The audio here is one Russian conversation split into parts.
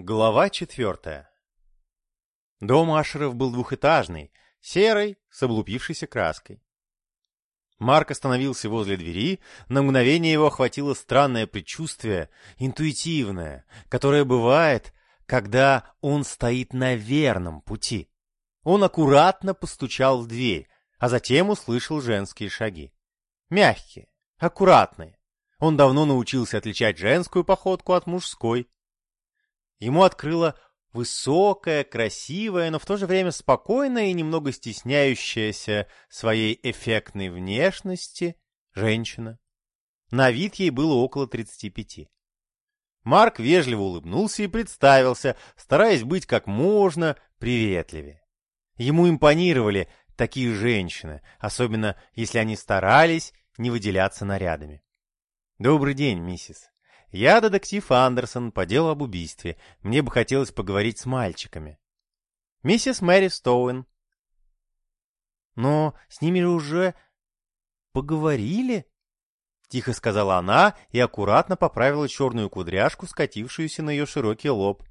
Глава четвертая. Дом Ашеров был двухэтажный, серый, с облупившейся краской. Марк остановился возле двери, на мгновение его охватило странное предчувствие, интуитивное, которое бывает, когда он стоит на верном пути. Он аккуратно постучал в дверь, а затем услышал женские шаги. Мягкие, аккуратные. Он давно научился отличать женскую походку от мужской. Ему открыла высокая, красивая, но в то же время спокойная и немного стесняющаяся своей эффектной внешности женщина. На вид ей было около 35. Марк вежливо улыбнулся и представился, стараясь быть как можно приветливее. Ему импонировали такие женщины, особенно если они старались не выделяться нарядами. «Добрый день, миссис. Я детектив Андерсон по делу об убийстве. Мне бы хотелось поговорить с мальчиками. Миссис Мэри Стоуэн. Но с ними уже поговорили? Тихо сказала она и аккуратно поправила черную кудряшку, скатившуюся на ее широкий лоб.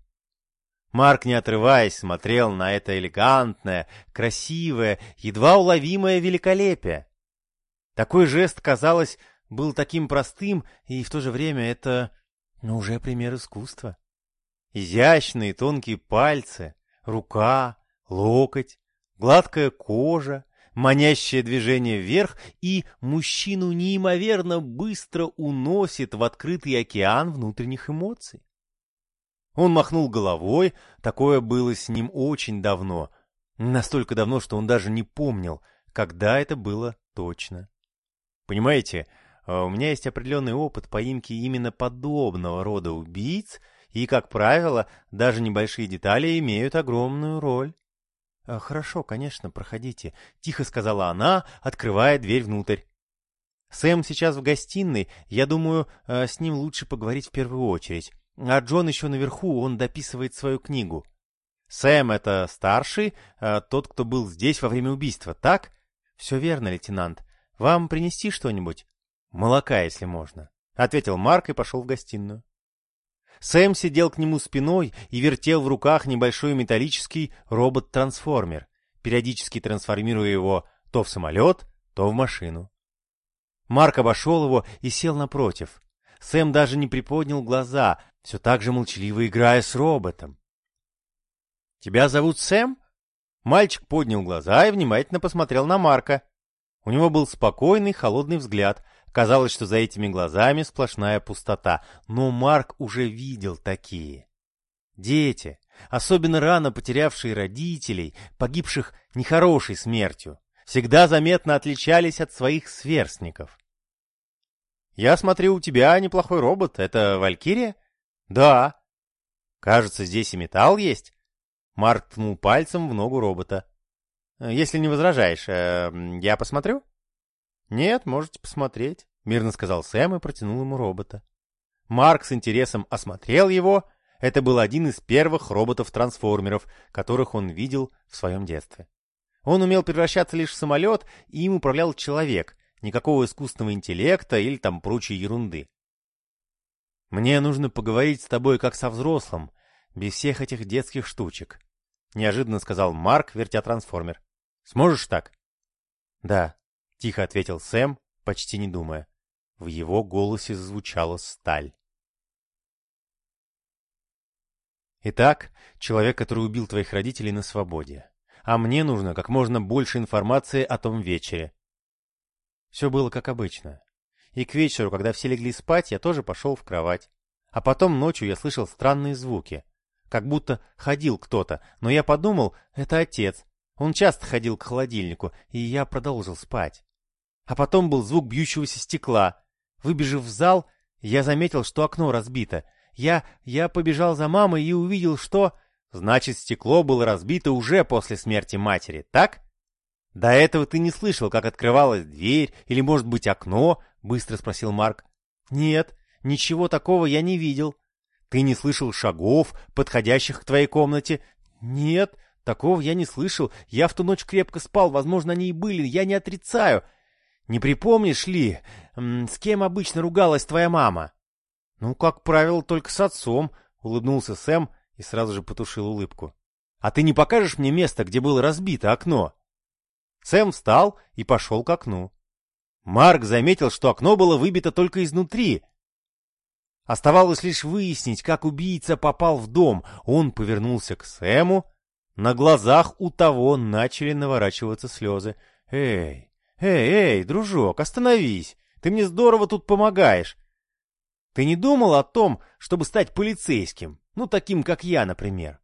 Марк, не отрываясь, смотрел на это элегантное, красивое, едва уловимое великолепие. Такой жест, казалось, был таким простым, и в то же время это ну, уже пример искусства. Изящные тонкие пальцы, рука, локоть, гладкая кожа, манящее движение вверх, и мужчину неимоверно быстро уносит в открытый океан внутренних эмоций. Он махнул головой, такое было с ним очень давно, настолько давно, что он даже не помнил, когда это было точно. Понимаете, у меня есть определенный опыт поимки именно подобного рода убийц, и, как правило, даже небольшие детали имеют огромную роль. А, «Хорошо, конечно, проходите», — тихо сказала она, открывая дверь внутрь. «Сэм сейчас в гостиной, я думаю, а, с ним лучше поговорить в первую очередь. А Джон еще наверху, он дописывает свою книгу. Сэм — это старший, тот, кто был здесь во время убийства, так? Все верно, лейтенант. Вам принести что-нибудь?» «Молока, если можно», — ответил Марк и пошел в гостиную. Сэм сидел к нему спиной и вертел в руках небольшой металлический робот-трансформер, периодически трансформируя его то в самолет, то в машину. Марк обошел его и сел напротив. Сэм даже не приподнял глаза, все так же молчаливо играя с роботом. «Тебя зовут Сэм?» Мальчик поднял глаза и внимательно посмотрел на Марка. У него был спокойный, холодный взгляд, Казалось, что за этими глазами сплошная пустота, но Марк уже видел такие. Дети, особенно рано потерявшие родителей, погибших нехорошей смертью, всегда заметно отличались от своих сверстников. «Я смотрю, у тебя неплохой робот. Это Валькирия?» «Да». «Кажется, здесь и металл есть». Марк ткнул пальцем в ногу робота. «Если не возражаешь, э, я посмотрю?» «Нет, можете посмотреть», — мирно сказал Сэм и протянул ему робота. Марк с интересом осмотрел его. Это был один из первых роботов-трансформеров, которых он видел в своем детстве. Он умел превращаться лишь в самолет, и им управлял человек, никакого искусственного интеллекта или там прочей ерунды. «Мне нужно поговорить с тобой как со взрослым, без всех этих детских штучек», — неожиданно сказал Марк, вертя трансформер. «Сможешь так?» «Да», — тихо ответил Сэм, почти не думая. В его голосе звучала сталь. Итак, человек, который убил твоих родителей на свободе. А мне нужно как можно больше информации о том вечере. Все было как обычно. И к вечеру, когда все легли спать, я тоже пошел в кровать. А потом ночью я слышал странные звуки. Как будто ходил кто-то, но я подумал, это отец. Он часто ходил к холодильнику, и я продолжил спать. А потом был звук бьющегося стекла. Выбежав в зал, я заметил, что окно разбито. Я... я побежал за мамой и увидел, что... Значит, стекло было разбито уже после смерти матери, так? До этого ты не слышал, как открывалась дверь или, может быть, окно? Быстро спросил Марк. Нет, ничего такого я не видел. Ты не слышал шагов, подходящих к твоей комнате? Нет, такого я не слышал. Я в ту ночь крепко спал, возможно, они и были, я не отрицаю. Не припомнишь ли, с кем обычно ругалась твоя мама? Ну, как правило, только с отцом, улыбнулся Сэм и сразу же потушил улыбку. «А ты не покажешь мне место, где было разбито окно?» Сэм встал и пошел к окну. Марк заметил, что окно было выбито только изнутри. Оставалось лишь выяснить, как убийца попал в дом. Он повернулся к Сэму. На глазах у того начали наворачиваться слезы. «Эй, эй, эй, дружок, остановись! Ты мне здорово тут помогаешь. Ты не думал о том, чтобы стать полицейским? Ну, таким, как я, например.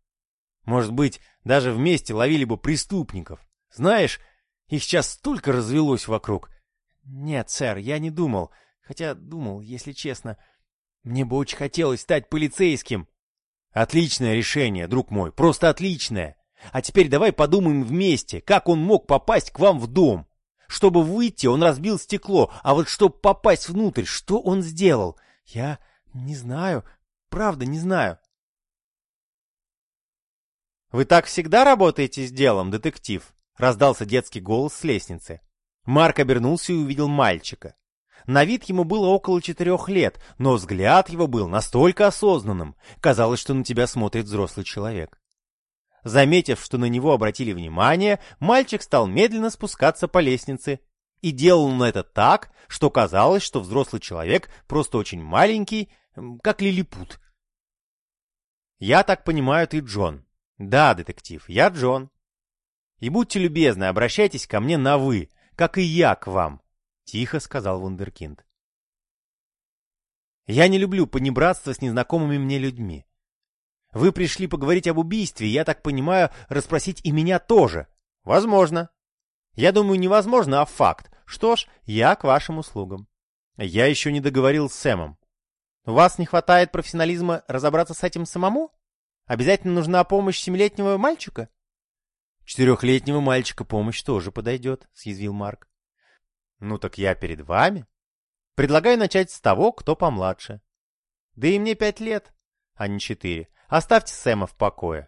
Может быть, даже вместе ловили бы преступников. Знаешь, их сейчас столько развелось вокруг. Нет, сэр, я не думал. Хотя думал, если честно. Мне бы очень хотелось стать полицейским. Отличное решение, друг мой, просто отличное. А теперь давай подумаем вместе, как он мог попасть к вам в дом. Чтобы выйти, он разбил стекло, а вот чтобы попасть внутрь, что он сделал? Я не знаю, правда не знаю. «Вы так всегда работаете с делом, детектив?» — раздался детский голос с лестницы. Марк обернулся и увидел мальчика. На вид ему было около четырех лет, но взгляд его был настолько осознанным, казалось, что на тебя смотрит взрослый человек. Заметив, что на него обратили внимание, мальчик стал медленно спускаться по лестнице. И делал он это так, что казалось, что взрослый человек просто очень маленький, как лилипут. «Я так понимаю, ты Джон». «Да, детектив, я Джон». «И будьте любезны, обращайтесь ко мне на «вы», как и я к вам», — тихо сказал Вундеркинд. «Я не люблю понебратство с незнакомыми мне людьми. Вы пришли поговорить об убийстве, я так понимаю, расспросить и меня тоже. Возможно. Я думаю, невозможно, а факт. Что ж, я к вашим услугам. Я еще не договорил с Сэмом. У вас не хватает профессионализма разобраться с этим самому? Обязательно нужна помощь семилетнего мальчика? Четырехлетнего мальчика помощь тоже подойдет, съязвил Марк. Ну так я перед вами. Предлагаю начать с того, кто помладше. Да и мне пять лет, а не четыре. Оставьте Сэма в покое.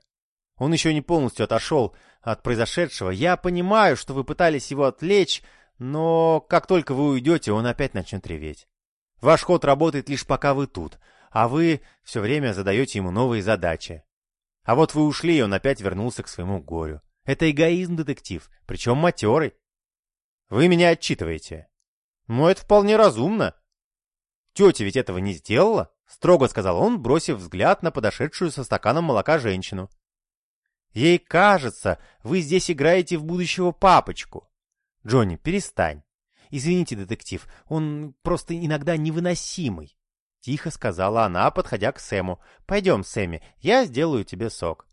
Он еще не полностью отошел от произошедшего. Я понимаю, что вы пытались его отвлечь, но как только вы уйдете, он опять начнет реветь. Ваш ход работает лишь пока вы тут, а вы все время задаете ему новые задачи. А вот вы ушли, и он опять вернулся к своему горю. Это эгоизм, детектив, причем матерый. Вы меня отчитываете. Ну, это вполне разумно. Тетя ведь этого не сделала, строго сказал он, бросив взгляд на подошедшую со стаканом молока женщину. Ей кажется, вы здесь играете в будущего папочку. Джонни, перестань. Извините, детектив, он просто иногда невыносимый. Тихо сказала она, подходя к Сэму. Пойдем, Сэмми, я сделаю тебе сок.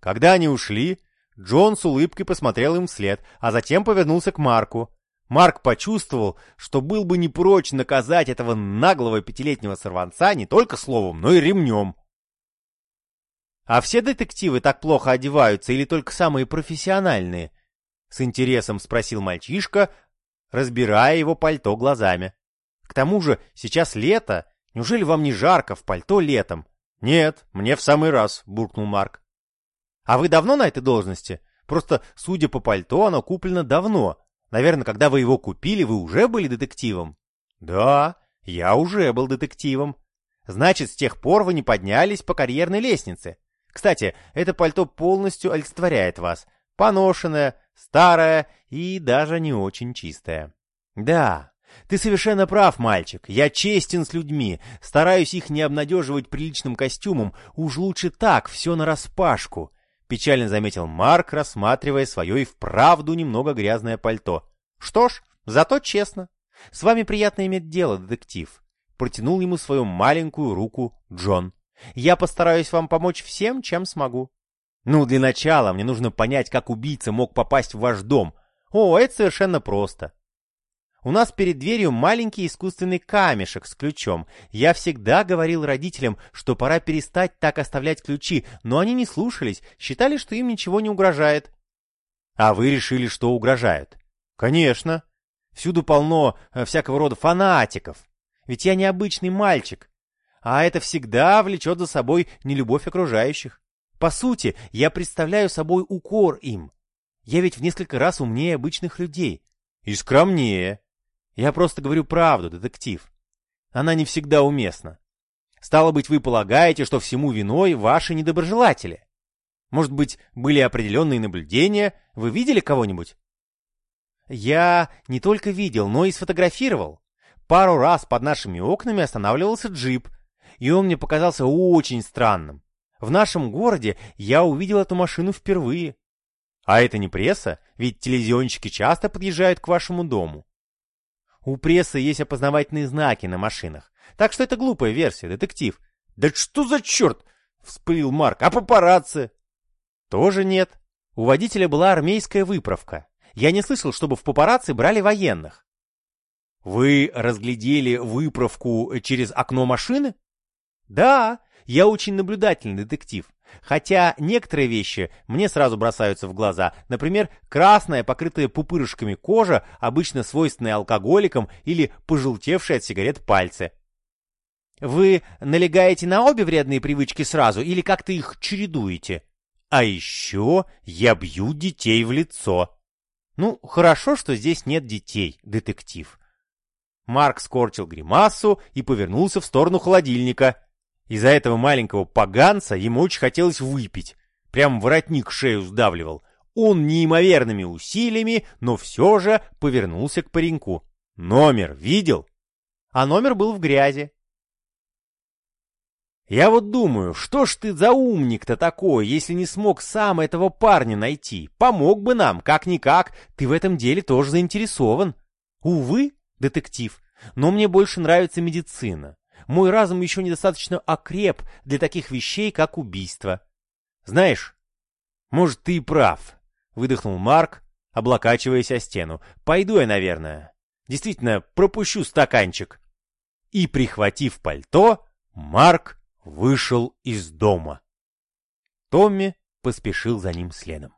Когда они ушли, Джон с улыбкой посмотрел им вслед, а затем повернулся к Марку. Марк почувствовал, что был бы не прочь наказать этого наглого пятилетнего сорванца не только словом, но и ремнем. «А все детективы так плохо одеваются или только самые профессиональные?» С интересом спросил мальчишка, разбирая его пальто глазами. «К тому же сейчас лето. Неужели вам не жарко в пальто летом?» «Нет, мне в самый раз», — буркнул Марк. «А вы давно на этой должности? Просто, судя по пальто, оно куплено давно. Наверное, когда вы его купили, вы уже были детективом? Да, я уже был детективом. Значит, с тех пор вы не поднялись по карьерной лестнице. Кстати, это пальто полностью олицетворяет вас. Поношенное, старое и даже не очень чистое. Да, ты совершенно прав, мальчик. Я честен с людьми, стараюсь их не обнадеживать приличным костюмом. Уж лучше так, все нараспашку. Печально заметил Марк, рассматривая свое и вправду немного грязное пальто. Что ж, зато честно. С вами приятно иметь дело, детектив. Протянул ему свою маленькую руку Джон. Я постараюсь вам помочь всем, чем смогу. Ну, для начала мне нужно понять, как убийца мог попасть в ваш дом. О, это совершенно просто. У нас перед дверью маленький искусственный камешек с ключом. Я всегда говорил родителям, что пора перестать так оставлять ключи, но они не слушались, считали, что им ничего не угрожает. А вы решили, что угрожают? Конечно. Всюду полно э, всякого рода фанатиков. Ведь я необычный мальчик. А это всегда влечет за собой нелюбовь окружающих. По сути, я представляю собой укор им. Я ведь в несколько раз умнее обычных людей. И скромнее. Я просто говорю правду, детектив. Она не всегда уместна. Стало быть, вы полагаете, что всему виной ваши недоброжелатели? Может быть, были определенные наблюдения? Вы видели кого-нибудь? Я не только видел, но и сфотографировал. Пару раз под нашими окнами останавливался джип, и он мне показался очень странным. В нашем городе я увидел эту машину впервые. А это не пресса, ведь телевизионщики часто подъезжают к вашему дому. У прессы есть опознавательные знаки на машинах, так что это глупая версия, детектив. Да что за черт? Вспылил Марк. А папарацци? Тоже нет. У водителя была армейская выправка. Я не слышал, чтобы в папарацци брали военных. Вы разглядели выправку через окно машины? Да, я очень наблюдательный детектив. Хотя некоторые вещи мне сразу бросаются в глаза. Например, красная, покрытая пупырышками кожа, обычно свойственная алкоголикам или пожелтевшие от сигарет пальцы. Вы налегаете на обе вредные привычки сразу или как-то их чередуете? А еще я бью детей в лицо. Ну, хорошо, что здесь нет детей, детектив. Марк скорчил гримасу и повернулся в сторону холодильника. Из-за этого маленького поганца ему очень хотелось выпить. Прям воротник шею сдавливал. Он неимоверными усилиями, но все же повернулся к пареньку. Номер видел? А номер был в грязи. Я вот думаю, что ж ты за умник-то такой, если не смог сам этого парня найти? Помог бы нам, как-никак, ты в этом деле тоже заинтересован. Увы, детектив, но мне больше нравится медицина. Мой разум еще недостаточно окреп для таких вещей, как убийство. Знаешь, может, ты и прав, выдохнул Марк, облокачиваясь о стену. Пойду я, наверное. Действительно, пропущу стаканчик. И, прихватив пальто, Марк вышел из дома. Томми поспешил за ним следом.